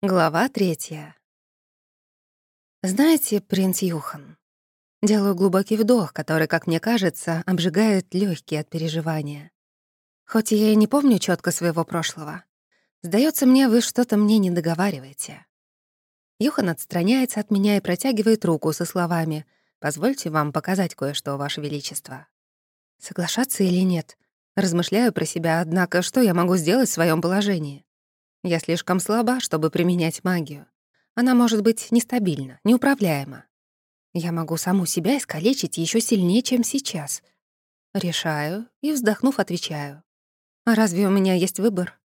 Глава третья. Знаете, принц Юхан, делаю глубокий вдох, который, как мне кажется, обжигает легкие от переживания. Хоть я и не помню четко своего прошлого, сдается мне, вы что-то мне не договариваете. Юхан отстраняется от меня и протягивает руку со словами «Позвольте вам показать кое-что, Ваше Величество». Соглашаться или нет? Размышляю про себя, однако что я могу сделать в своем положении? Я слишком слаба, чтобы применять магию. Она может быть нестабильна, неуправляема. Я могу саму себя искалечить еще сильнее, чем сейчас. Решаю и, вздохнув, отвечаю. А разве у меня есть выбор?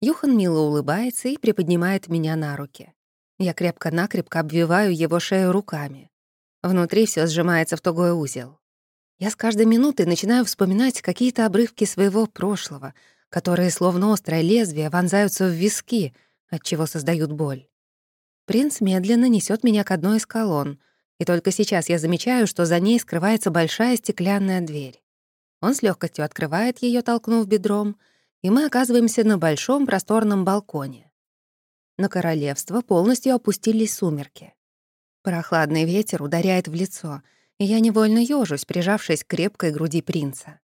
Юхан мило улыбается и приподнимает меня на руки. Я крепко-накрепко обвиваю его шею руками. Внутри все сжимается в тугой узел. Я с каждой минутой начинаю вспоминать какие-то обрывки своего прошлого, которые, словно острое лезвие, вонзаются в виски, отчего создают боль. Принц медленно несет меня к одной из колонн, и только сейчас я замечаю, что за ней скрывается большая стеклянная дверь. Он с легкостью открывает ее, толкнув бедром, и мы оказываемся на большом просторном балконе. На королевство полностью опустились сумерки. Прохладный ветер ударяет в лицо, и я невольно ёжусь, прижавшись к крепкой груди принца.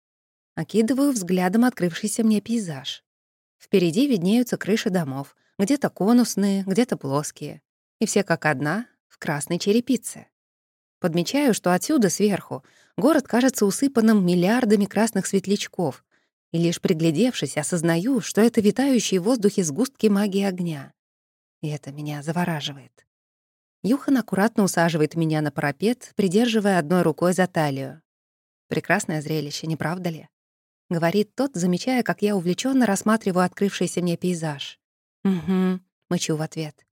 Окидываю взглядом открывшийся мне пейзаж. Впереди виднеются крыши домов, где-то конусные, где-то плоские. И все как одна в красной черепице. Подмечаю, что отсюда, сверху, город кажется усыпанным миллиардами красных светлячков, и лишь приглядевшись, осознаю, что это витающие в воздухе сгустки магии огня. И это меня завораживает. Юхан аккуратно усаживает меня на парапет, придерживая одной рукой за талию. Прекрасное зрелище, не правда ли? — говорит тот, замечая, как я увлеченно рассматриваю открывшийся мне пейзаж. «Угу», — мычу в ответ.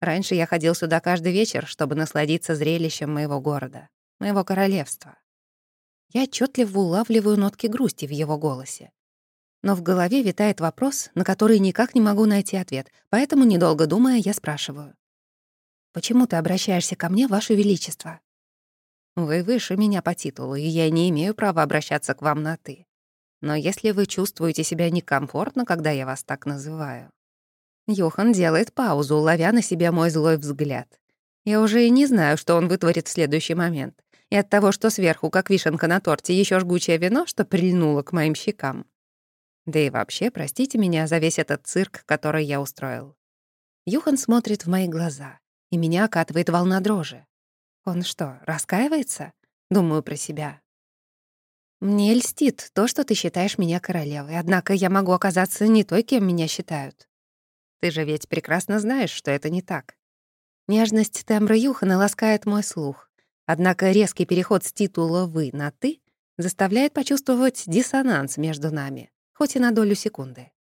Раньше я ходил сюда каждый вечер, чтобы насладиться зрелищем моего города, моего королевства. Я отчетливо улавливаю нотки грусти в его голосе. Но в голове витает вопрос, на который никак не могу найти ответ, поэтому, недолго думая, я спрашиваю. «Почему ты обращаешься ко мне, Ваше Величество?» «Вы выше меня по титулу, и я не имею права обращаться к вам на «ты». Но если вы чувствуете себя некомфортно, когда я вас так называю...» Йохан делает паузу, ловя на себя мой злой взгляд. Я уже и не знаю, что он вытворит в следующий момент. И от того, что сверху, как вишенка на торте, еще жгучее вино, что прильнуло к моим щекам. Да и вообще, простите меня за весь этот цирк, который я устроил. Юхан смотрит в мои глаза, и меня окатывает волна дрожи. Он что, раскаивается? Думаю про себя. Мне льстит то, что ты считаешь меня королевой, однако я могу оказаться не той, кем меня считают. Ты же ведь прекрасно знаешь, что это не так. Нежность тембра Юхана ласкает мой слух, однако резкий переход с титула «вы» на «ты» заставляет почувствовать диссонанс между нами, хоть и на долю секунды.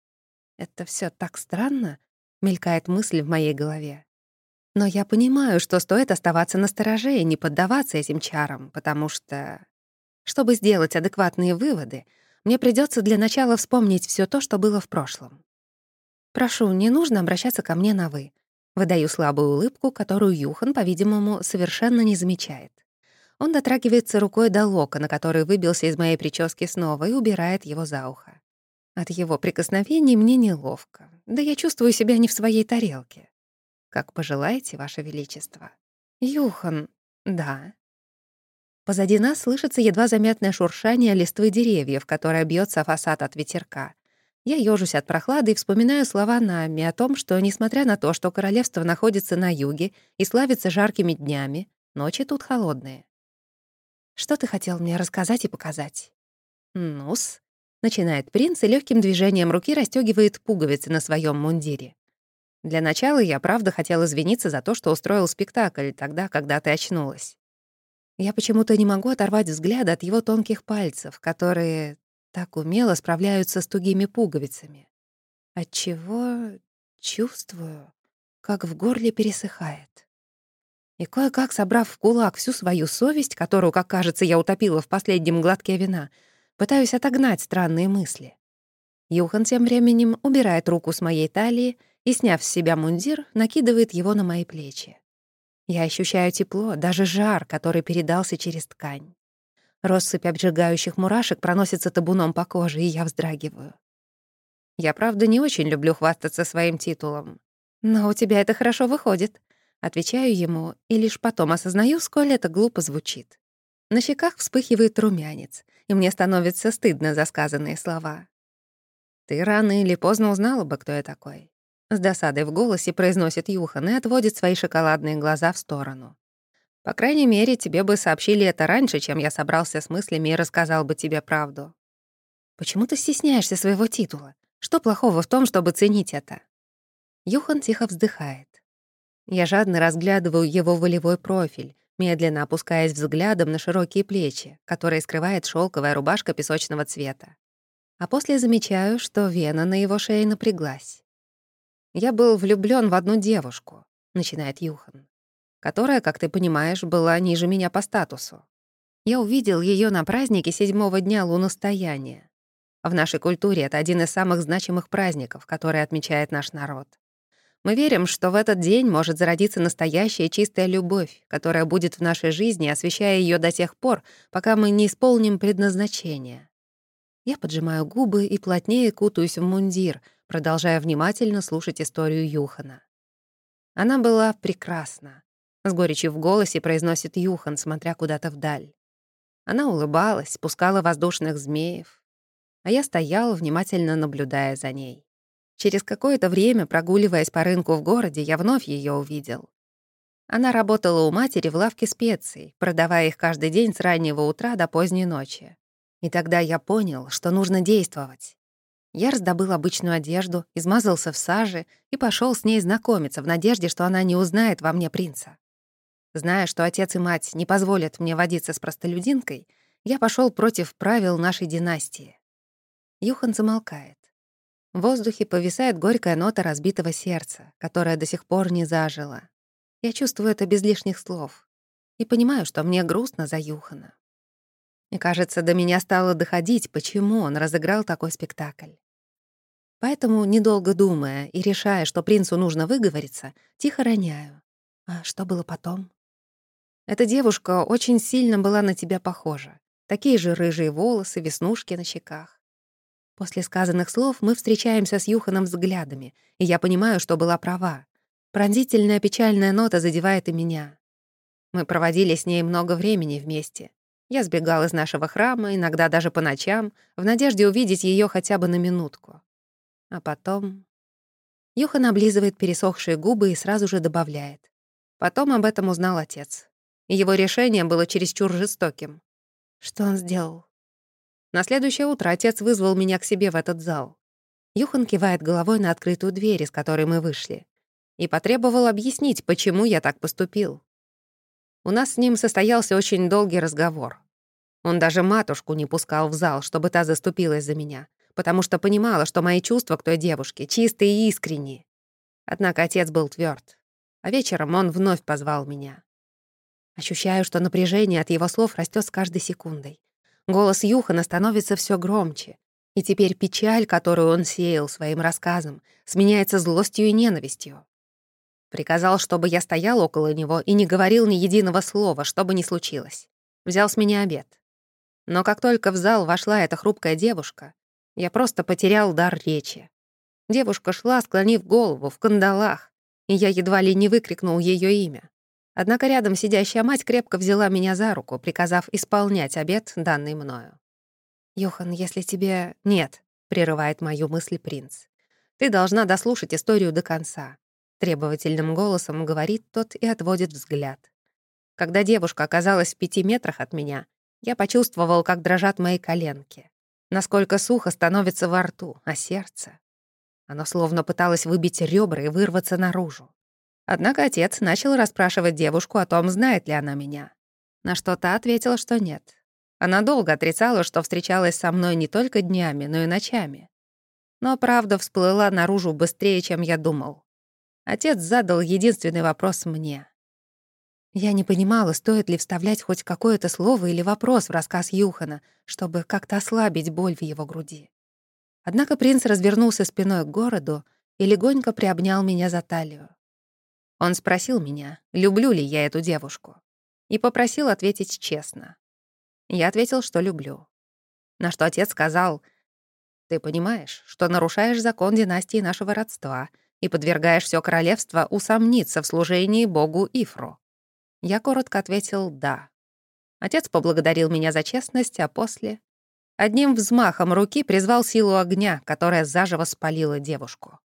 Это все так странно, мелькает мысль в моей голове. Но я понимаю, что стоит оставаться на стороже и не поддаваться этим чарам, потому что чтобы сделать адекватные выводы, мне придется для начала вспомнить все то, что было в прошлом. Прошу, не нужно обращаться ко мне на «вы». Выдаю слабую улыбку, которую Юхан, по-видимому, совершенно не замечает. Он дотрагивается рукой до лока, на который выбился из моей прически снова, и убирает его за ухо. От его прикосновений мне неловко. Да я чувствую себя не в своей тарелке. Как пожелаете, Ваше Величество. Юхан, да. Позади нас слышится едва заметное шуршание листвы деревьев, которое бьется фасад от ветерка. Я ёжусь от прохлады и вспоминаю слова Нами о том, что, несмотря на то, что королевство находится на юге и славится жаркими днями, ночи тут холодные. «Что ты хотел мне рассказать и показать?» «Ну-с», — начинает принц и легким движением руки расстегивает пуговицы на своем мундире. «Для начала я правда хотел извиниться за то, что устроил спектакль тогда, когда ты очнулась. Я почему-то не могу оторвать взгляд от его тонких пальцев, которые так умело справляются с тугими пуговицами. Отчего чувствую, как в горле пересыхает. И кое-как, собрав в кулак всю свою совесть, которую, как кажется, я утопила в последнем глотке вина, пытаюсь отогнать странные мысли. Юхан тем временем убирает руку с моей талии и, сняв с себя мундир, накидывает его на мои плечи. Я ощущаю тепло, даже жар, который передался через ткань. Россыпь обжигающих мурашек проносится табуном по коже, и я вздрагиваю. Я, правда, не очень люблю хвастаться своим титулом. «Но у тебя это хорошо выходит», — отвечаю ему, и лишь потом осознаю, сколь это глупо звучит. На щеках вспыхивает румянец, и мне становится стыдно за сказанные слова. «Ты рано или поздно узнала бы, кто я такой». С досадой в голосе произносит Юхан и отводит свои шоколадные глаза в сторону. «По крайней мере, тебе бы сообщили это раньше, чем я собрался с мыслями и рассказал бы тебе правду». «Почему ты стесняешься своего титула? Что плохого в том, чтобы ценить это?» Юхан тихо вздыхает. Я жадно разглядываю его волевой профиль, медленно опускаясь взглядом на широкие плечи, которые скрывает шелковая рубашка песочного цвета. А после замечаю, что вена на его шее напряглась. «Я был влюблён в одну девушку», — начинает Юхан, «которая, как ты понимаешь, была ниже меня по статусу. Я увидел её на празднике седьмого дня луностояния. В нашей культуре это один из самых значимых праздников, который отмечает наш народ. Мы верим, что в этот день может зародиться настоящая чистая любовь, которая будет в нашей жизни, освещая ее до тех пор, пока мы не исполним предназначение. Я поджимаю губы и плотнее кутаюсь в мундир, продолжая внимательно слушать историю Юхана. Она была прекрасна. С горечью в голосе произносит Юхан, смотря куда-то вдаль. Она улыбалась, спускала воздушных змеев, а я стоял, внимательно наблюдая за ней. Через какое-то время, прогуливаясь по рынку в городе, я вновь ее увидел. Она работала у матери в лавке специй, продавая их каждый день с раннего утра до поздней ночи. И тогда я понял, что нужно действовать. Я раздобыл обычную одежду, измазался в саже и пошел с ней знакомиться в надежде, что она не узнает во мне принца. Зная, что отец и мать не позволят мне водиться с простолюдинкой, я пошел против правил нашей династии. Юхан замолкает. В воздухе повисает горькая нота разбитого сердца, которая до сих пор не зажила. Я чувствую это без лишних слов и понимаю, что мне грустно за Юхана. И, кажется, до меня стало доходить, почему он разыграл такой спектакль. Поэтому, недолго думая и решая, что принцу нужно выговориться, тихо роняю. А что было потом? Эта девушка очень сильно была на тебя похожа. Такие же рыжие волосы, веснушки на щеках. После сказанных слов мы встречаемся с Юханом взглядами, и я понимаю, что была права. Пронзительная печальная нота задевает и меня. Мы проводили с ней много времени вместе. Я сбегал из нашего храма, иногда даже по ночам, в надежде увидеть ее хотя бы на минутку. А потом... Юхан облизывает пересохшие губы и сразу же добавляет. Потом об этом узнал отец. Его решение было чересчур жестоким. Что он сделал? На следующее утро отец вызвал меня к себе в этот зал. Юхан кивает головой на открытую дверь, из которой мы вышли, и потребовал объяснить, почему я так поступил. У нас с ним состоялся очень долгий разговор. Он даже матушку не пускал в зал, чтобы та заступилась за меня, потому что понимала, что мои чувства к той девушке чистые и искренние. Однако отец был тверд, а вечером он вновь позвал меня. Ощущаю, что напряжение от его слов растет с каждой секундой. Голос Юхана становится все громче, и теперь печаль, которую он сеял своим рассказом, сменяется злостью и ненавистью. Приказал, чтобы я стоял около него и не говорил ни единого слова, что бы ни случилось. Взял с меня обед. Но как только в зал вошла эта хрупкая девушка, я просто потерял дар речи. Девушка шла, склонив голову, в кандалах, и я едва ли не выкрикнул ее имя. Однако рядом сидящая мать крепко взяла меня за руку, приказав исполнять обет, данный мною. «Йохан, если тебе...» «Нет», — прерывает мою мысль принц. «Ты должна дослушать историю до конца», — требовательным голосом говорит тот и отводит взгляд. Когда девушка оказалась в пяти метрах от меня, я почувствовал, как дрожат мои коленки, насколько сухо становится во рту, а сердце... Оно словно пыталось выбить ребра и вырваться наружу. Однако отец начал расспрашивать девушку о том, знает ли она меня. На что та ответила, что нет. Она долго отрицала, что встречалась со мной не только днями, но и ночами. Но правда всплыла наружу быстрее, чем я думал. Отец задал единственный вопрос мне. Я не понимала, стоит ли вставлять хоть какое-то слово или вопрос в рассказ Юхана, чтобы как-то ослабить боль в его груди. Однако принц развернулся спиной к городу и легонько приобнял меня за талию. Он спросил меня, люблю ли я эту девушку, и попросил ответить честно. Я ответил, что люблю. На что отец сказал, «Ты понимаешь, что нарушаешь закон династии нашего родства, и подвергаешь все королевство усомниться в служении богу Ифру?» Я коротко ответил «да». Отец поблагодарил меня за честность, а после одним взмахом руки призвал силу огня, которая заживо спалила девушку.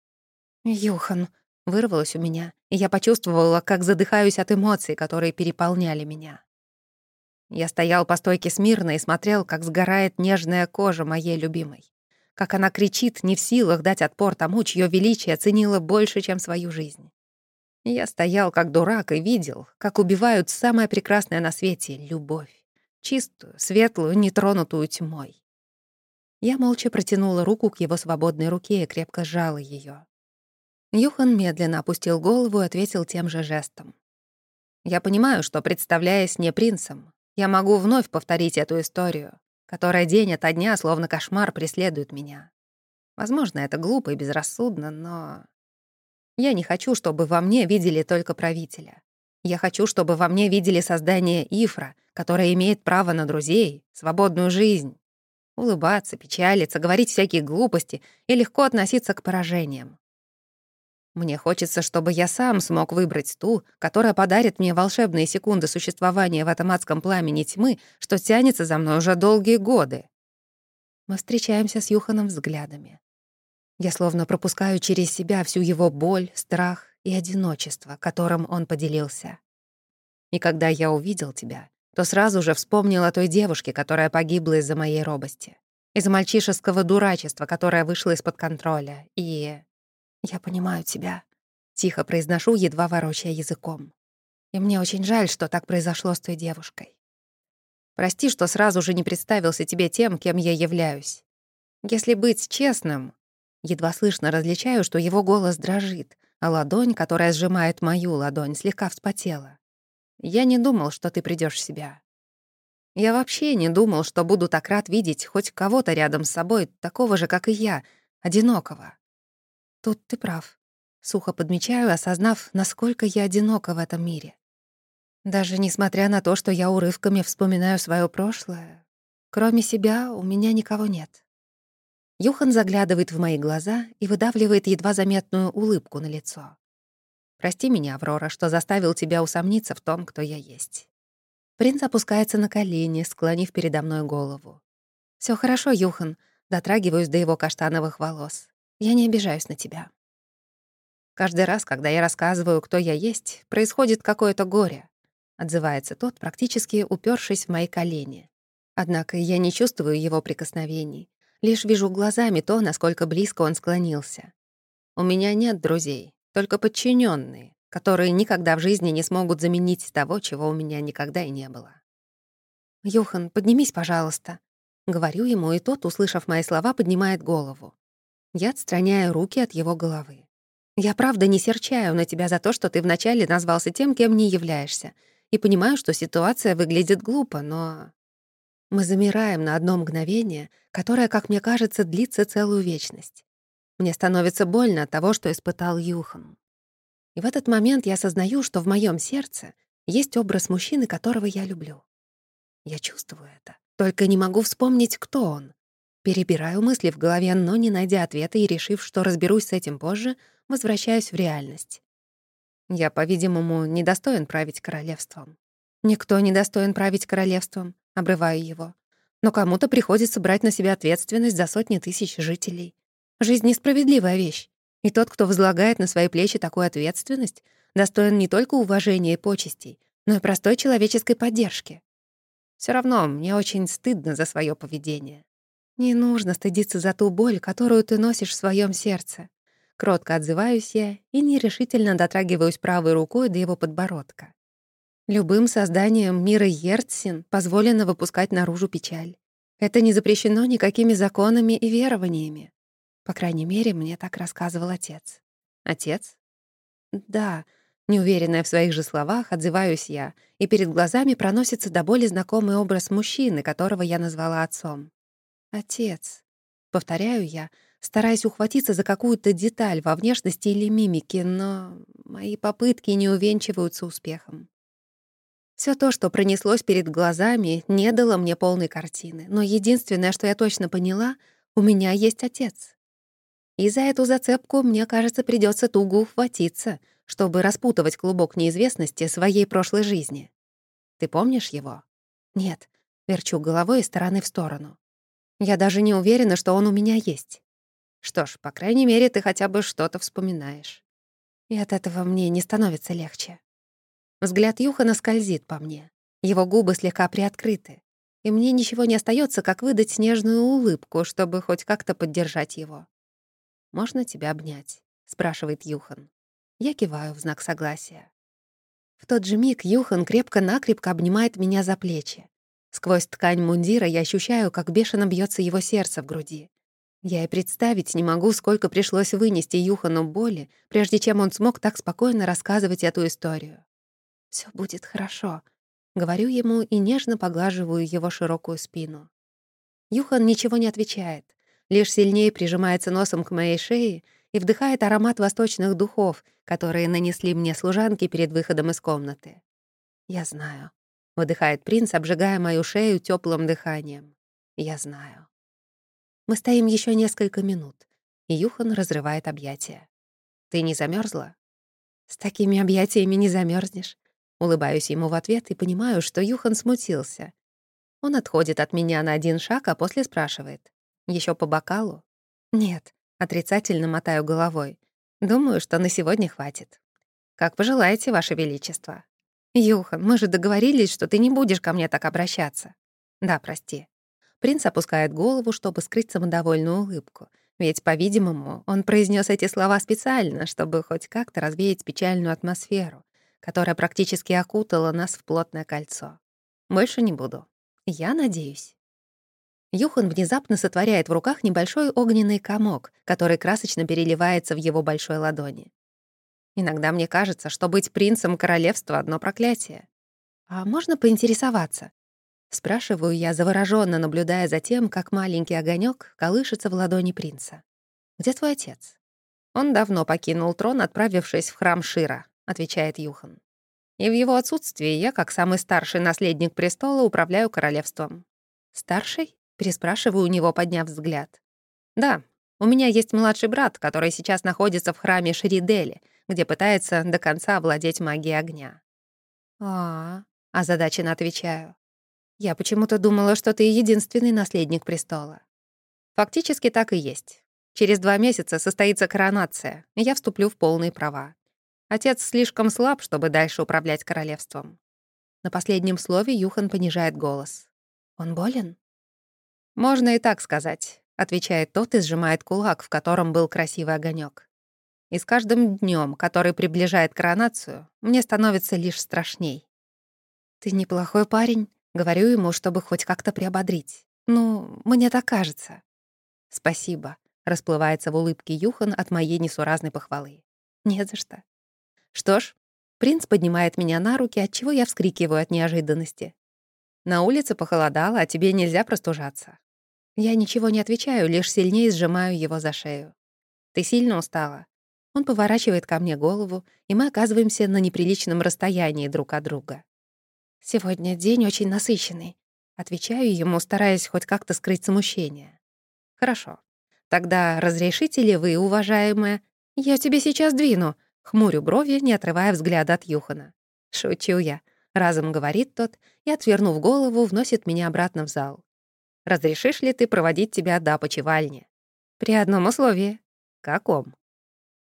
«Юхан», — вырвалось у меня, и я почувствовала, как задыхаюсь от эмоций, которые переполняли меня. Я стоял по стойке смирно и смотрел, как сгорает нежная кожа моей любимой. Как она кричит, не в силах дать отпор тому, чье величие ценила больше, чем свою жизнь. Я стоял как дурак и видел, как убивают самое прекрасное на свете — любовь. Чистую, светлую, нетронутую тьмой. Я молча протянула руку к его свободной руке и крепко сжала ее. Юхан медленно опустил голову и ответил тем же жестом. «Я понимаю, что, представляясь не принцем, я могу вновь повторить эту историю, которая день ото дня, словно кошмар, преследует меня. Возможно, это глупо и безрассудно, но... Я не хочу, чтобы во мне видели только правителя. Я хочу, чтобы во мне видели создание Ифра, которое имеет право на друзей, свободную жизнь. Улыбаться, печалиться, говорить всякие глупости и легко относиться к поражениям. Мне хочется, чтобы я сам смог выбрать ту, которая подарит мне волшебные секунды существования в этом адском пламени тьмы, что тянется за мной уже долгие годы. Мы встречаемся с Юханом взглядами. Я словно пропускаю через себя всю его боль, страх и одиночество, которым он поделился. И когда я увидел тебя, то сразу же вспомнил о той девушке, которая погибла из-за моей робости, из-за мальчишеского дурачества, которое вышло из-под контроля, и... «Я понимаю тебя», — тихо произношу, едва ворочая языком. «И мне очень жаль, что так произошло с той девушкой. Прости, что сразу же не представился тебе тем, кем я являюсь. Если быть честным...» Едва слышно различаю, что его голос дрожит, а ладонь, которая сжимает мою ладонь, слегка вспотела. «Я не думал, что ты придешь в себя. Я вообще не думал, что буду так рад видеть хоть кого-то рядом с собой, такого же, как и я, одинокого. Тут ты прав. Сухо подмечаю, осознав, насколько я одинока в этом мире. Даже несмотря на то, что я урывками вспоминаю свое прошлое, кроме себя у меня никого нет. Юхан заглядывает в мои глаза и выдавливает едва заметную улыбку на лицо. «Прости меня, Аврора, что заставил тебя усомниться в том, кто я есть». Принц опускается на колени, склонив передо мной голову. Все хорошо, Юхан», дотрагиваюсь до его каштановых волос. Я не обижаюсь на тебя. Каждый раз, когда я рассказываю, кто я есть, происходит какое-то горе. Отзывается тот, практически упершись в мои колени. Однако я не чувствую его прикосновений, лишь вижу глазами то, насколько близко он склонился. У меня нет друзей, только подчиненные, которые никогда в жизни не смогут заменить того, чего у меня никогда и не было. «Юхан, поднимись, пожалуйста», — говорю ему, и тот, услышав мои слова, поднимает голову. Я отстраняю руки от его головы. «Я правда не серчаю на тебя за то, что ты вначале назвался тем, кем не являешься, и понимаю, что ситуация выглядит глупо, но...» Мы замираем на одно мгновение, которое, как мне кажется, длится целую вечность. Мне становится больно от того, что испытал Юхан. И в этот момент я осознаю, что в моем сердце есть образ мужчины, которого я люблю. Я чувствую это, только не могу вспомнить, кто он. Перебираю мысли в голове, но, не найдя ответа и решив, что разберусь с этим позже, возвращаюсь в реальность. Я, по-видимому, недостоин править королевством. Никто не достоин править королевством, обрываю его. Но кому-то приходится брать на себя ответственность за сотни тысяч жителей. Жизнь — несправедливая вещь. И тот, кто возлагает на свои плечи такую ответственность, достоин не только уважения и почестей, но и простой человеческой поддержки. Все равно мне очень стыдно за свое поведение. Не нужно стыдиться за ту боль, которую ты носишь в своем сердце. Кротко отзываюсь я и нерешительно дотрагиваюсь правой рукой до его подбородка. Любым созданием мира Ерцин позволено выпускать наружу печаль. Это не запрещено никакими законами и верованиями. По крайней мере, мне так рассказывал отец. Отец? Да, неуверенная в своих же словах, отзываюсь я, и перед глазами проносится до боли знакомый образ мужчины, которого я назвала отцом. «Отец», — повторяю я, стараясь ухватиться за какую-то деталь во внешности или мимике, но мои попытки не увенчиваются успехом. Все то, что пронеслось перед глазами, не дало мне полной картины, но единственное, что я точно поняла, у меня есть отец. И за эту зацепку, мне кажется, придется туго ухватиться, чтобы распутывать клубок неизвестности своей прошлой жизни. Ты помнишь его? Нет. Верчу головой из стороны в сторону. Я даже не уверена, что он у меня есть. Что ж, по крайней мере, ты хотя бы что-то вспоминаешь. И от этого мне не становится легче. Взгляд Юхана скользит по мне. Его губы слегка приоткрыты. И мне ничего не остается, как выдать снежную улыбку, чтобы хоть как-то поддержать его. «Можно тебя обнять?» — спрашивает Юхан. Я киваю в знак согласия. В тот же миг Юхан крепко-накрепко обнимает меня за плечи. Сквозь ткань мундира я ощущаю, как бешено бьется его сердце в груди. Я и представить не могу, сколько пришлось вынести Юхану боли, прежде чем он смог так спокойно рассказывать эту историю. Все будет хорошо», — говорю ему и нежно поглаживаю его широкую спину. Юхан ничего не отвечает, лишь сильнее прижимается носом к моей шее и вдыхает аромат восточных духов, которые нанесли мне служанки перед выходом из комнаты. «Я знаю», — выдыхает принц, обжигая мою шею теплым дыханием. «Я знаю». Мы стоим еще несколько минут, и Юхан разрывает объятия. «Ты не замерзла? «С такими объятиями не замерзнешь. Улыбаюсь ему в ответ и понимаю, что Юхан смутился. Он отходит от меня на один шаг, а после спрашивает. Еще по бокалу?» «Нет», — отрицательно мотаю головой. «Думаю, что на сегодня хватит». «Как пожелаете, Ваше Величество». «Юхан, мы же договорились, что ты не будешь ко мне так обращаться». «Да, прости». Принц опускает голову, чтобы скрыть самодовольную улыбку. Ведь, по-видимому, он произнес эти слова специально, чтобы хоть как-то развеять печальную атмосферу, которая практически окутала нас в плотное кольцо. Больше не буду. Я надеюсь. Юхан внезапно сотворяет в руках небольшой огненный комок, который красочно переливается в его большой ладони. Иногда мне кажется, что быть принцем королевства — одно проклятие. А можно поинтересоваться? Спрашиваю я, завороженно наблюдая за тем, как маленький огонек колышется в ладони принца. «Где твой отец?» «Он давно покинул трон, отправившись в храм Шира», — отвечает Юхан. «И в его отсутствии я, как самый старший наследник престола, управляю королевством». «Старший?» Переспрашиваю у него, подняв взгляд. «Да, у меня есть младший брат, который сейчас находится в храме Шридели, где пытается до конца овладеть магией огня». «А-а-а», озадаченно отвечаю. «Я почему-то думала, что ты единственный наследник престола». Фактически так и есть. Через два месяца состоится коронация, и я вступлю в полные права. Отец слишком слаб, чтобы дальше управлять королевством. На последнем слове Юхан понижает голос. «Он болен?» «Можно и так сказать», — отвечает тот и сжимает кулак, в котором был красивый огонек. «И с каждым днем, который приближает коронацию, мне становится лишь страшней». «Ты неплохой парень», — говорю ему, чтобы хоть как-то приободрить. «Ну, мне так кажется». «Спасибо», — расплывается в улыбке Юхан от моей несуразной похвалы. «Не за что». Что ж, принц поднимает меня на руки, от чего я вскрикиваю от неожиданности. На улице похолодало, а тебе нельзя простужаться. Я ничего не отвечаю, лишь сильнее сжимаю его за шею. «Ты сильно устала?» Он поворачивает ко мне голову, и мы оказываемся на неприличном расстоянии друг от друга. «Сегодня день очень насыщенный», — отвечаю ему, стараясь хоть как-то скрыть смущение. «Хорошо. Тогда разрешите ли вы, уважаемая? Я тебе сейчас двину», — хмурю брови, не отрывая взгляда от Юхана. «Шучу я», — разом говорит тот и, отвернув голову, вносит меня обратно в зал. Разрешишь ли ты проводить тебя до почевальни? При одном условии. Каком?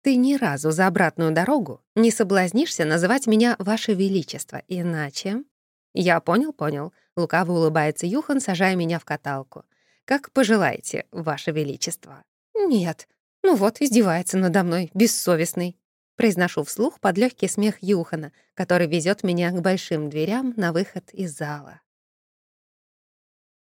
Ты ни разу за обратную дорогу не соблазнишься называть меня «Ваше Величество», иначе... Я понял, понял. Лукаво улыбается Юхан, сажая меня в каталку. Как пожелаете, Ваше Величество. Нет. Ну вот, издевается надо мной, бессовестный. Произношу вслух под легкий смех Юхана, который везет меня к большим дверям на выход из зала.